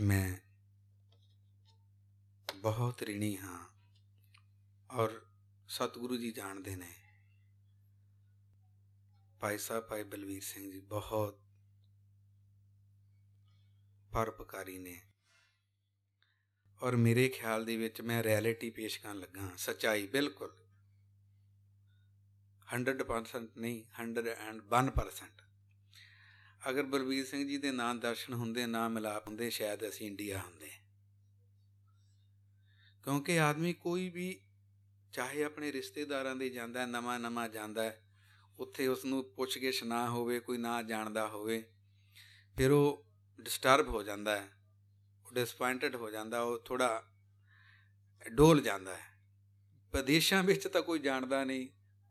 ਮੈਂ ਬਹੁਤ ਰਿਣੀ ਹਾਂ ਔਰ ਸਤਿਗੁਰੂ ਜੀ ਜਾਣਦੇ ਨੇ ਭਾਈ ਸਾਹਿਬ ਭਾਈ ਬਲਵੀਰ ਸਿੰਘ ਜੀ ਬਹੁਤ ਪਰਪਕਾਰੀ ਨੇ ਔਰ ਮੇਰੇ ਖਿਆਲ ਦੇ ਵਿੱਚ ਮੈਂ ਰਿਐਲਿਟੀ ਪੇਸ਼ ਕਰਨ ਲੱਗਾ ਸੱਚਾਈ ਬਿਲਕੁਲ 100% ਨਹੀਂ 101% ਅਗਰ ਬਲਬੀਰ ਸਿੰਘ ਜੀ ਦੇ ਨਾਂ ਦਰਸ਼ਨ ਹੁੰਦੇ, ਨਾ ਮਿਲਾਪ ਹੁੰਦੇ, ਸ਼ਾਇਦ ਅਸੀਂ ਇੰਡੀਆ ਹੁੰਦੇ। ਕਿਉਂਕਿ ਆਦਮੀ ਕੋਈ ਵੀ ਚਾਹੇ ਆਪਣੇ ਰਿਸ਼ਤੇਦਾਰਾਂ ਦੇ ਜਾਂਦਾ, ਨਵਾਂ ਨਵਾਂ ਜਾਂਦਾ, ਉੱਥੇ ਉਸ ਨੂੰ ਪੁੱਛਗਿਛ ਨਾ ਹੋਵੇ, ਕੋਈ ਨਾ ਜਾਣਦਾ ਹੋਵੇ, ਫਿਰ ਉਹ ਡਿਸਟਰਬ ਹੋ ਜਾਂਦਾ ਹੈ, ਉਹ ਡਿਸਪਾਇੰਟਡ ਹੋ ਜਾਂਦਾ, ਉਹ ਥੋੜਾ ਡੋਲ ਜਾਂਦਾ ਹੈ। ਵਿਦੇਸ਼ਾਂ ਵਿੱਚ ਤਾਂ ਕੋਈ ਜਾਣਦਾ ਨਹੀਂ,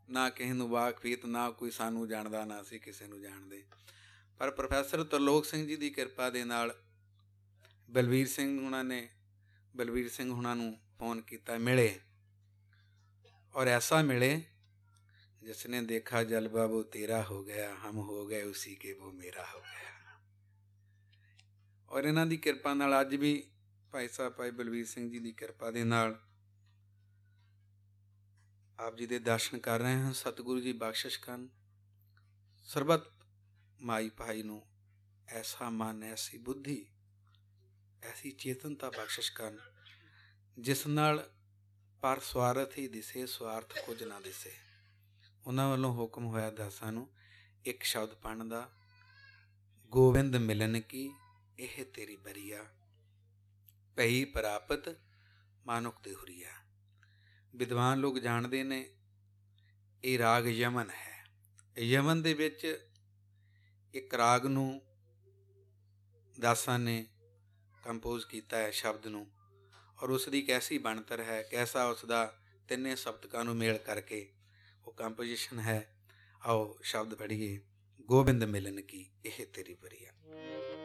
ਨਾ ਕਿਸੇ ਨੂੰ ਵਾਕਫੀਤ ਨਾ ਕੋਈ ਸਾਨੂੰ ਜਾਣਦਾ, ਨਾ ਅਸੀਂ ਕਿਸੇ ਨੂੰ ਜਾਣਦੇ। ਪਰ ਪ੍ਰੋਫੈਸਰ ਤਰਲੋਕ ਸਿੰਘ ਜੀ ਦੀ ਕਿਰਪਾ ਦੇ ਨਾਲ ਬਲਵੀਰ ਸਿੰਘ ਹੁਣਾਂ ਨੇ, ਬਲਵੀਰ ਸਿੰਘ ਹੁਣਾਂ ਨੂੰ ਫੋਨ ਕੀਤਾ, ਮਿਲੇ। ਔਰ ਐਸਾ ਮਿਲੇ, ਜਿਸਨੇ ਦੇਖਾ ਜਲਵਾ ਉਹ ਤੇਰਾ ਹੋ ਗਿਆ, ਹਮ ਹੋ ਗਏ ਉसी ਕੇ ਉਹ ਮੇਰਾ ਹੋ ਗਿਆ। ਔਰ ਇਹਨਾਂ ਦੀ ਕਿਰਪਾ ਨਾਲ ਅੱਜ ਵੀ ਭਾਈ ਸਾਹਿਬ, ਭਾਈ ਬਲਵੀਰ ਸਿੰਘ ਜੀ ਦੀ ਕਿਰਪਾ ਦੇ ਨਾਲ ਆਪ ਜੀ ਦੇ ਦਰਸ਼ਨ ਕਰ ਰਹੇ ਹਾਂ, ਸਤਿਗੁਰੂ ਜੀ ਬਖਸ਼ਿਸ਼ ਕਰਨ। ਸਰਬਤ ਮਾਈ ਭਾਈ ਨੂੰ ਐਸਾ ਮਨ, ਐਸੀ ਬੁੱਧੀ, ਐਸੀ ਚੇਤਨਤਾ ਬਖਸ਼ਿਸ਼ ਕਰਨ, ਜਿਸ ਨਾਲ ਪਰ ਸਵਾਰਥ ਹੀ ਦਿਸੇ, ਸਵਾਰਥ ਕੁਝ ਨਾ ਦਿਸੇ। ਉਹਨਾਂ ਵੱਲੋਂ ਹੁਕਮ ਹੋਇਆ ਦਾਸਾਂ ਨੂੰ, ਇੱਕ ਸ਼ਬਦ ਪੜਨ ਦਾ ਗੋਬਿੰਦ ਮਿਲਨ ਕੀ, ਇਹ ਤੇਰੀ ਬਰੀਆ ਪਈ ਪ੍ਰਾਪਤ ਮਾਨੁਕ ਦੇ ਹੁਰੀਆ। ਵਿਦਵਾਨ ਲੋਕ ਜਾਣਦੇ ਨੇ, ਇਹ ਰਾਗ ਯਮਨ ਹੈ। ਯਮਨ ਦੇ ਵਿੱਚ ਇੱਕ ਰਾਗ ਨੂੰ ਦਾਸਾਂ ਨੇ ਕੰਪੋਜ਼ ਕੀਤਾ ਹੈ ਸ਼ਬਦ ਨੂੰ ਔਰ ਉਸ ਦੀ ਕੈਸੀ ਬਣਤਰ ਹੈ, ਕੈਸਾ ਉਸ ਦਾ ਤਿੰਨੇ ਸਬਤਕਾਂ ਨੂੰ ਮੇਲ ਕਰਕੇ ਉਹ ਕੰਪੋਜੀਸ਼ਨ ਹੈ। ਆਓ ਸ਼ਬਦ ਪੜ੍ਹੀਏ, ਗੋਬਿੰਦ ਮਿਲਨ ਕੀ, ਇਹ ਤੇਰੀ ਬਰੀਆ